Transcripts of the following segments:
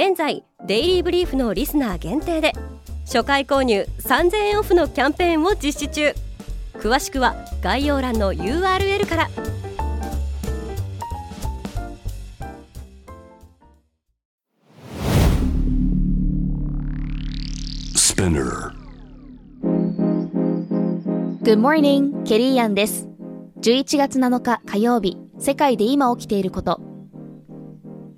現在デイリーブリーフのリスナー限定で初回購入3000円オフのキャンペーンを実施中。詳しくは概要欄の URL からス p i n n Good morning, ケリーアンです。11月7日火曜日世界で今起きていること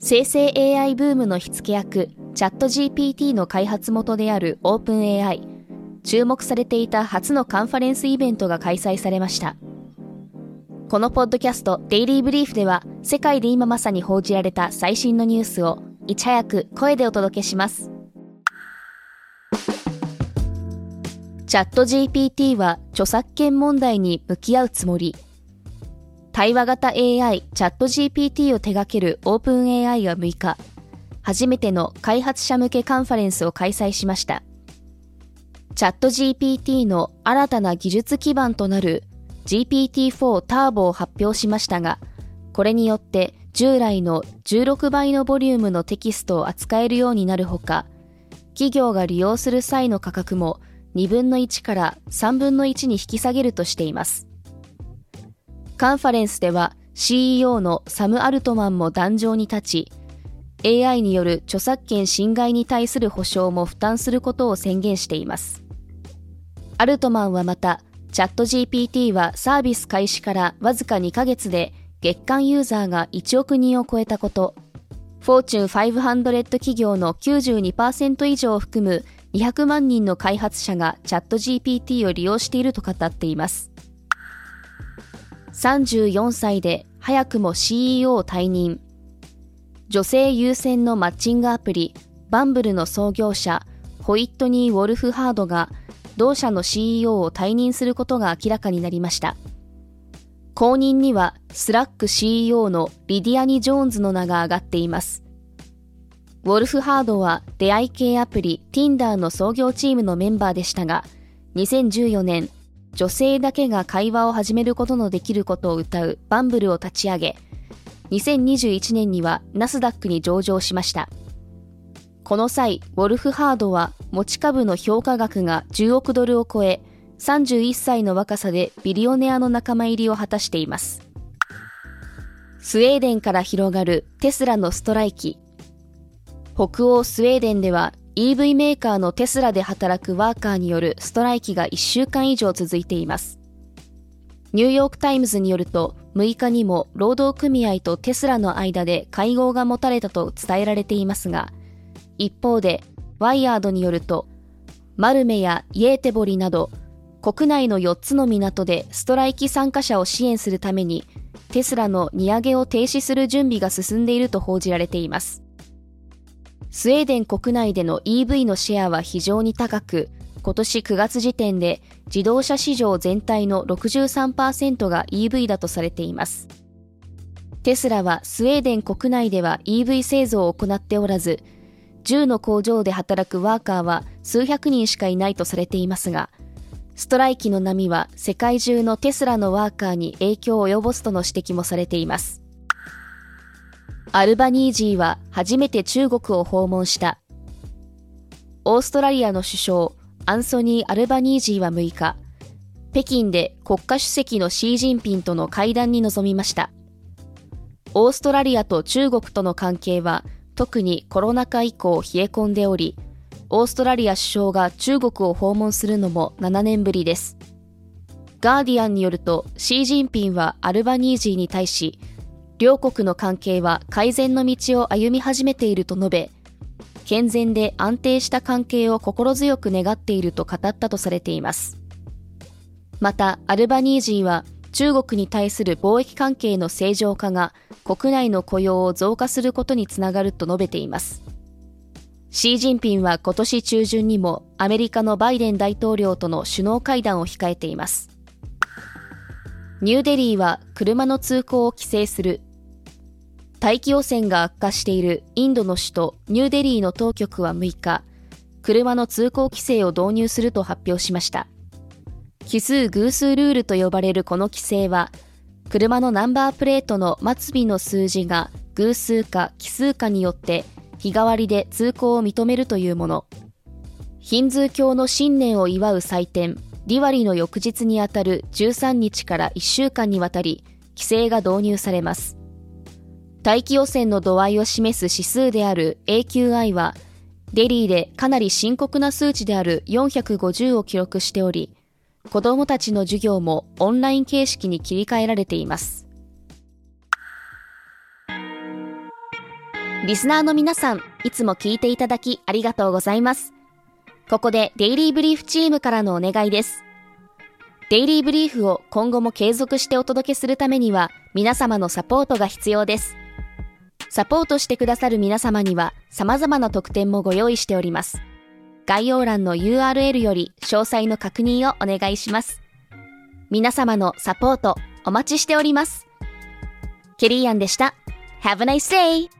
生成 AI ブームの火付け役チャット GPT の開発元である OpenAI 注目されていた初のカンファレンスイベントが開催されました。このポッドキャストデイリーブリーフでは世界で今まさに報じられた最新のニュースをいち早く声でお届けします。チャット GPT は著作権問題に向き合うつもり。対話型 AI チャット GPT を手掛ける OpenAI は6日初めての開発者向けカンファレンスを開催しました。チャット GPT の新たな技術基盤となる GPT-4 ターボを発表しましたが、これによって従来の16倍のボリュームのテキストを扱えるようになるほか、企業が利用する際の価格も2分の1から3分の1に引き下げるとしています。カンファレンスでは CEO のサム・アルトマンも壇上に立ち、AI による著作権侵害に対する保証も負担することを宣言しています。アルトマンはまた、チャット GPT はサービス開始からわずか2ヶ月で月間ユーザーが1億人を超えたこと、フォーチュン500企業の92%以上を含む200万人の開発者がチャット GPT を利用していると語っています。34歳で早くも CEO を退任。女性優先のマッチングアプリ、バンブルの創業者、ホイットニー・ウォルフハードが、同社の CEO を退任することが明らかになりました。後任には、スラック CEO のリディアン・ジョーンズの名が挙がっています。ウォルフハードは出会い系アプリ Tinder の創業チームのメンバーでしたが、2014年、女性だけが会話を始めることのできることを謳うバンブルを立ち上げ、2021年にはナスダックに上場しました。この際、ウォルフハードは持ち株の評価額が10億ドルを超え、31歳の若さでビリオネアの仲間入りを果たしています。スウェーデンから広がるテスラのストライキ。北欧スウェーデンでは EV メーカーのテスラで働くワーカーによるストライキが1週間以上続いています。ニューヨークタイムズによると、6日にも労働組合とテスラの間で会合が持たれたと伝えられていますが、一方で、ワイヤードによると、マルメやイエーテボリなど、国内の4つの港でストライキ参加者を支援するために、テスラの荷上げを停止する準備が進んでいると報じられています。スウェーデン国内での EV のシェアは非常に高く、今年9月時点で自動車市場全体の63%が EV だとされています。テスラはスウェーデン国内では EV 製造を行っておらず、10の工場で働くワーカーは数百人しかいないとされていますが、ストライキの波は世界中のテスラのワーカーに影響を及ぼすとの指摘もされています。アルバニージーは初めて中国を訪問した。オーストラリアの首相、アンソニー・アルバニージーは6日、北京で国家主席のシー・ジンピンとの会談に臨みました。オーストラリアと中国との関係は特にコロナ禍以降冷え込んでおり、オーストラリア首相が中国を訪問するのも7年ぶりです。ガーディアンによると、シー・ジンピンはアルバニージーに対し、両国の関係は改善の道を歩み始めていると述べ、健全で安定した関係を心強く願っていると語ったとされています。また、アルバニージーは中国に対する貿易関係の正常化が国内の雇用を増加することにつながると述べています。シー・ジンピンは今年中旬にもアメリカのバイデン大統領との首脳会談を控えています。ニューデリーは車の通行を規制する。大気汚染が悪化しているインドの首都ニューデリーの当局は6日、車の通行規制を導入すると発表しました。奇数偶数ルールと呼ばれるこの規制は、車のナンバープレートの末尾の数字が偶数か奇数かによって日替わりで通行を認めるというもの。ヒンズー教の新年を祝う祭典、ディワリの翌日にあたる13日から1週間にわたり、規制が導入されます。大気汚染の度合いを示す指数である AQI は、デリーでかなり深刻な数値である450を記録しており、子供たちの授業もオンライン形式に切り替えられています。リスナーの皆さん、いつも聞いていただきありがとうございます。ここでデイリーブリーフチームからのお願いです。デイリーブリーフを今後も継続してお届けするためには皆様のサポートが必要です。サポートしてくださる皆様には様々な特典もご用意しております。概要欄の URL より詳細の確認をお願いします。皆様のサポートお待ちしております。ケリーアンでした。Have a nice day!